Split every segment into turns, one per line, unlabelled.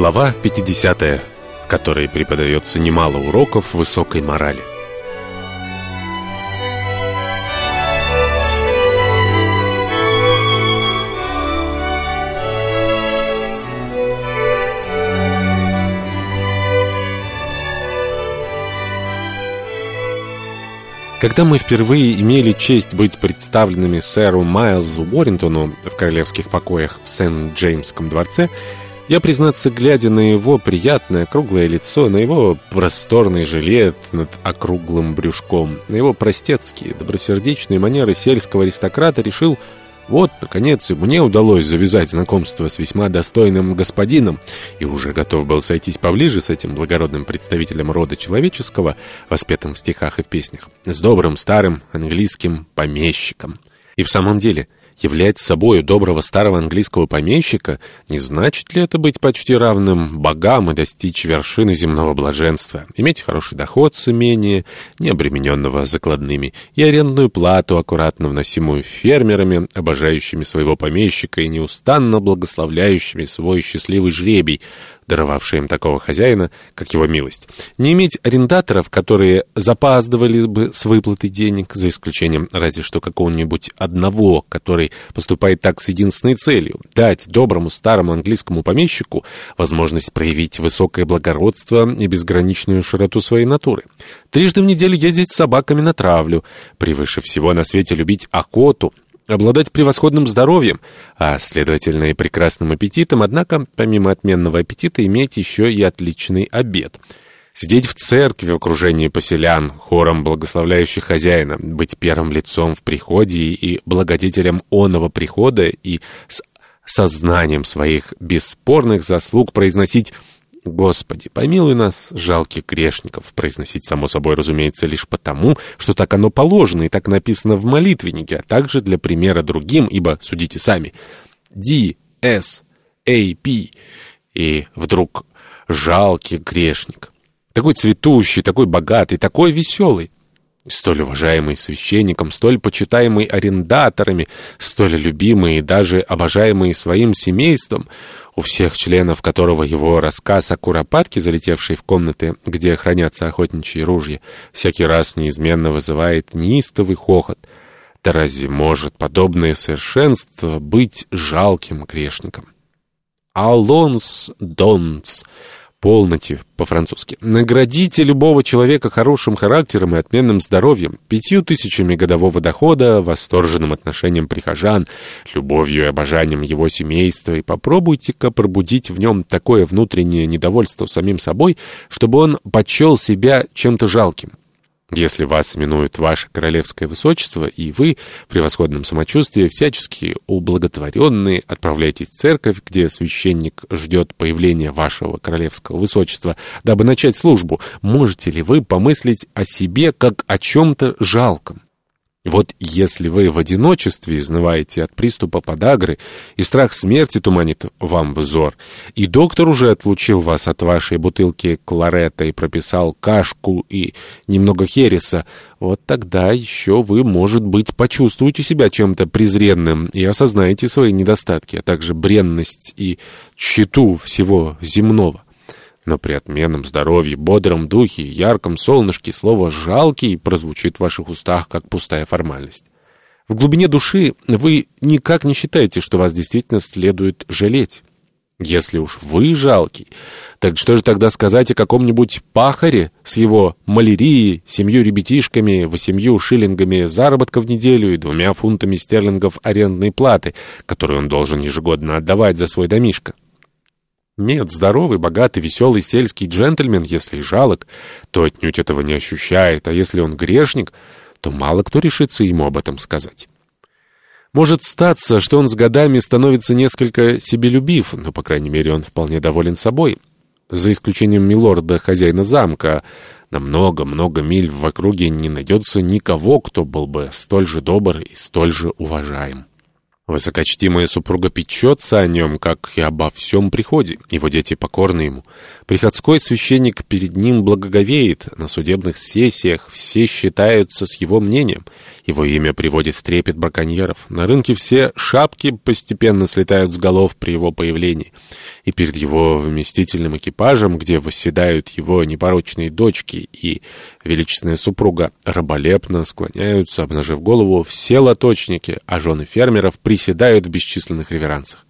Глава 50, в которой преподается немало уроков высокой морали. Когда мы впервые имели честь быть представленными сэру Майлзу Уоррентону в королевских покоях в Сент-Джеймском дворце, я, признаться, глядя на его приятное круглое лицо, на его просторный жилет над округлым брюшком, на его простецкие, добросердечные манеры сельского аристократа, решил вот, наконец, и мне удалось завязать знакомство с весьма достойным господином и уже готов был сойтись поближе с этим благородным представителем рода человеческого, воспетым в стихах и в песнях, с добрым старым английским помещиком. И в самом деле являть собою доброго старого английского помещика, не значит ли это быть почти равным богам и достичь вершины земного блаженства, иметь хороший доход с имения, не обремененного закладными, и арендную плату, аккуратно вносимую фермерами, обожающими своего помещика и неустанно благословляющими свой счастливый жребий, даровавший им такого хозяина, как его милость. Не иметь арендаторов, которые запаздывали бы с выплатой денег, за исключением разве что какого-нибудь одного, который поступает так с единственной целью — дать доброму старому английскому помещику возможность проявить высокое благородство и безграничную широту своей натуры. Трижды в неделю ездить с собаками на травлю, превыше всего на свете любить охоту — обладать превосходным здоровьем, а, следовательно, и прекрасным аппетитом, однако, помимо отменного аппетита, иметь еще и отличный обед. Сидеть в церкви в окружении поселян, хором благословляющих хозяина, быть первым лицом в приходе и благодетелем оного прихода и с сознанием своих бесспорных заслуг произносить «Господи, помилуй нас, жалких грешников», произносить, само собой, разумеется, лишь потому, что так оно положено и так написано в молитвеннике, а также для примера другим, ибо, судите сами, «Ди, С, Эй, Пи», и вдруг «жалкий грешник». Такой цветущий, такой богатый, такой веселый столь уважаемый священником, столь почитаемый арендаторами, столь любимый и даже обожаемый своим семейством, у всех членов которого его рассказ о куропатке, залетевшей в комнаты, где хранятся охотничьи ружья, всякий раз неизменно вызывает неистовый хохот. Да разве может подобное совершенство быть жалким грешником? «Алонс донс» полноте по-французски. Наградите любого человека хорошим характером и отменным здоровьем, пятью тысячами годового дохода, восторженным отношением прихожан, любовью и обожанием его семейства, и попробуйте-ка пробудить в нем такое внутреннее недовольство самим собой, чтобы он почел себя чем-то жалким. Если вас именуют ваше королевское высочество, и вы, в превосходном самочувствии, всячески ублаготворенные, отправляетесь в церковь, где священник ждет появления вашего королевского высочества, дабы начать службу, можете ли вы помыслить о себе как о чем-то жалком? Вот если вы в одиночестве изнываете от приступа подагры, и страх смерти туманит вам взор, и доктор уже отлучил вас от вашей бутылки кларета и прописал кашку и немного хереса, вот тогда еще вы, может быть, почувствуете себя чем-то презренным и осознаете свои недостатки, а также бренность и тщету всего земного. Но при отменном здоровье, бодром духе, ярком солнышке слово «жалкий» прозвучит в ваших устах как пустая формальность. В глубине души вы никак не считаете, что вас действительно следует жалеть. Если уж вы жалкий, так что же тогда сказать о каком-нибудь пахаре с его малярией, семью ребятишками, восемью шиллингами заработка в неделю и двумя фунтами стерлингов арендной платы, которую он должен ежегодно отдавать за свой домишко? Нет, здоровый, богатый, веселый сельский джентльмен, если и жалок, то отнюдь этого не ощущает, а если он грешник, то мало кто решится ему об этом сказать. Может статься, что он с годами становится несколько себелюбив, но, по крайней мере, он вполне доволен собой. За исключением милорда, хозяина замка, на много-много миль в округе не найдется никого, кто был бы столь же добр и столь же уважаем. Высокочтимая супруга печется о нем, как и обо всем приходе. Его дети покорны ему. Приходской священник перед ним благоговеет. На судебных сессиях все считаются с его мнением. Его имя приводит в трепет браконьеров. На рынке все шапки постепенно слетают с голов при его появлении. И перед его вместительным экипажем, где восседают его непорочные дочки и величественная супруга, раболепно склоняются, обнажив голову, все лоточники, а жены фермеров приседают в бесчисленных реверансах.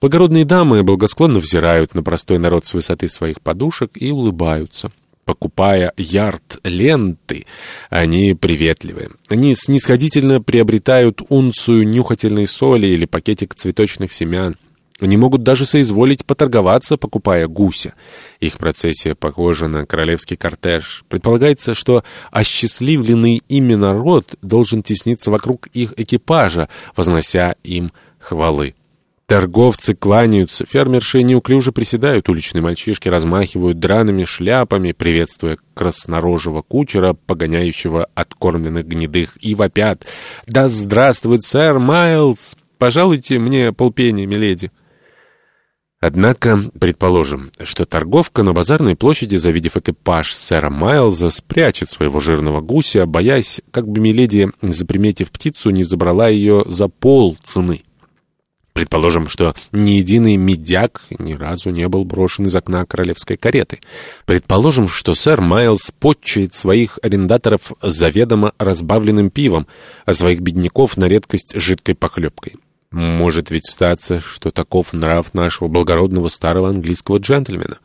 Благородные дамы благосклонно взирают на простой народ с высоты своих подушек и улыбаются. Покупая ярд ленты, они приветливы. Они снисходительно приобретают унцию нюхательной соли или пакетик цветочных семян. Они могут даже соизволить поторговаться, покупая гуся. Их процессия похожа на королевский кортеж. Предполагается, что осчастливленный ими народ должен тесниться вокруг их экипажа, вознося им хвалы. Торговцы кланяются, фермерши неуклюже приседают, уличные мальчишки размахивают драными шляпами, приветствуя краснорожего кучера, погоняющего откормленных гнедых, и вопят «Да здравствует сэр Майлз! Пожалуйте мне полпени, миледи!» Однако, предположим, что торговка на базарной площади, завидев экипаж сэра Майлза, спрячет своего жирного гуся, боясь, как бы миледи, заприметив птицу, не забрала ее за пол цены. Предположим, что ни единый медяк ни разу не был брошен из окна королевской кареты. Предположим, что сэр Майлз подчует своих арендаторов заведомо разбавленным пивом, а своих бедняков на редкость жидкой похлебкой. Может ведь статься, что таков нрав нашего благородного старого английского джентльмена.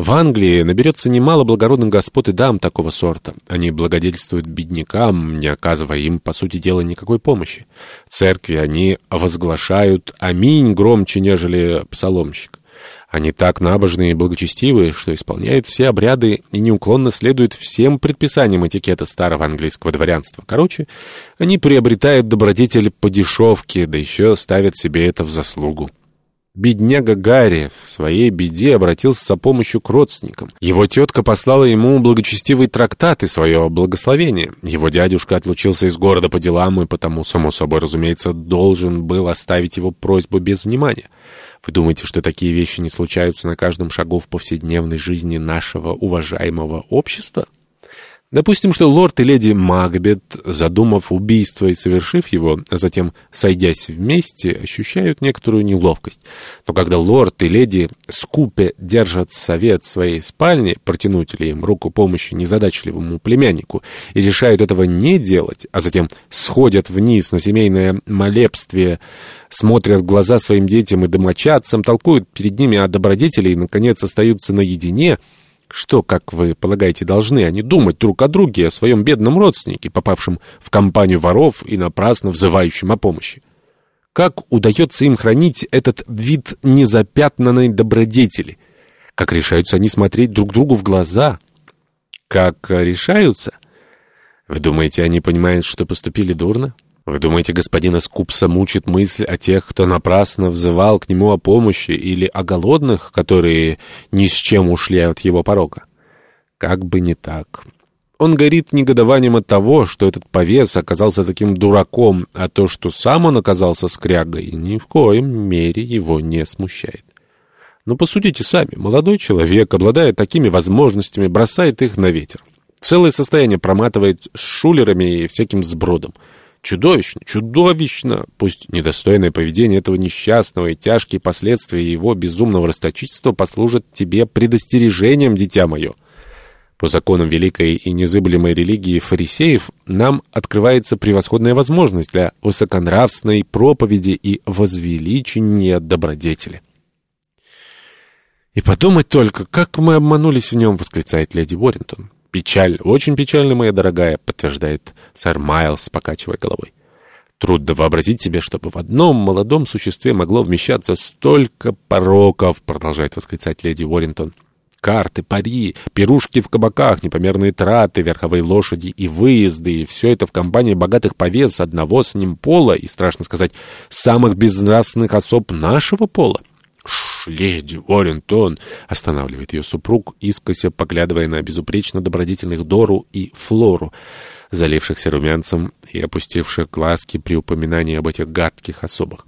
В Англии наберется немало благородных господ и дам такого сорта. Они благодетельствуют беднякам, не оказывая им, по сути дела, никакой помощи. церкви они возглашают «Аминь» громче, нежели псаломщик. Они так набожные и благочестивые, что исполняют все обряды и неуклонно следуют всем предписаниям этикета старого английского дворянства. Короче, они приобретают добродетель по дешевке, да еще ставят себе это в заслугу. Бедняга Гарри в своей беде обратился за помощью к родственникам. Его тетка послала ему благочестивый трактат и свое благословение. Его дядюшка отлучился из города по делам и потому, само собой разумеется, должен был оставить его просьбу без внимания. Вы думаете, что такие вещи не случаются на каждом шагу в повседневной жизни нашего уважаемого общества? Допустим, что лорд и леди Макбет, задумав убийство и совершив его, а затем, сойдясь вместе, ощущают некоторую неловкость. Но когда лорд и леди Скупе держат совет своей спальне, протянуть ли им руку помощи незадачливому племяннику, и решают этого не делать, а затем сходят вниз на семейное молебствие, смотрят в глаза своим детям и домочадцам, толкуют перед ними о добродетели и, наконец, остаются наедине — что, как вы полагаете, должны они думать друг о друге, о своем бедном родственнике, попавшем в компанию воров и напрасно взывающем о помощи? Как удается им хранить этот вид незапятнанной добродетели? Как решаются они смотреть друг другу в глаза? Как решаются? Вы думаете, они понимают, что поступили дурно? Вы думаете, господина Скупса мучит мысль о тех, кто напрасно взывал к нему о помощи, или о голодных, которые ни с чем ушли от его порога? Как бы не так. Он горит негодованием от того, что этот повес оказался таким дураком, а то, что сам он оказался скрягой, ни в коем мере его не смущает. Но посудите сами, молодой человек, обладая такими возможностями, бросает их на ветер. Целое состояние проматывает с шулерами и всяким сбродом. Чудовищно, чудовищно! Пусть недостойное поведение этого несчастного и тяжкие последствия его безумного расточительства послужат тебе предостережением, дитя мое. По законам великой и незыблемой религии фарисеев нам открывается превосходная возможность для высоконравственной проповеди и возвеличения добродетели. «И подумать только, как мы обманулись в нем!» — восклицает леди Уоррентон. «Печаль, очень печально, моя дорогая», — подтверждает сэр Майлз, покачивая головой. Трудно вообразить себе, чтобы в одном молодом существе могло вмещаться столько пороков, продолжает восклицать леди Уоррентон. Карты, пари, пирушки в кабаках, непомерные траты, верховые лошади и выезды, и все это в компании богатых повес одного с ним пола и, страшно сказать, самых безнравственных особ нашего пола. «Ш, леди Уоррентон!» — останавливает ее супруг, искося поглядывая на безупречно добродетельных Дору и Флору, залившихся румянцем и опустивших глазки при упоминании об этих гадких особах.